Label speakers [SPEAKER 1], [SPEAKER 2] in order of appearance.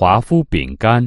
[SPEAKER 1] 华夫饼干。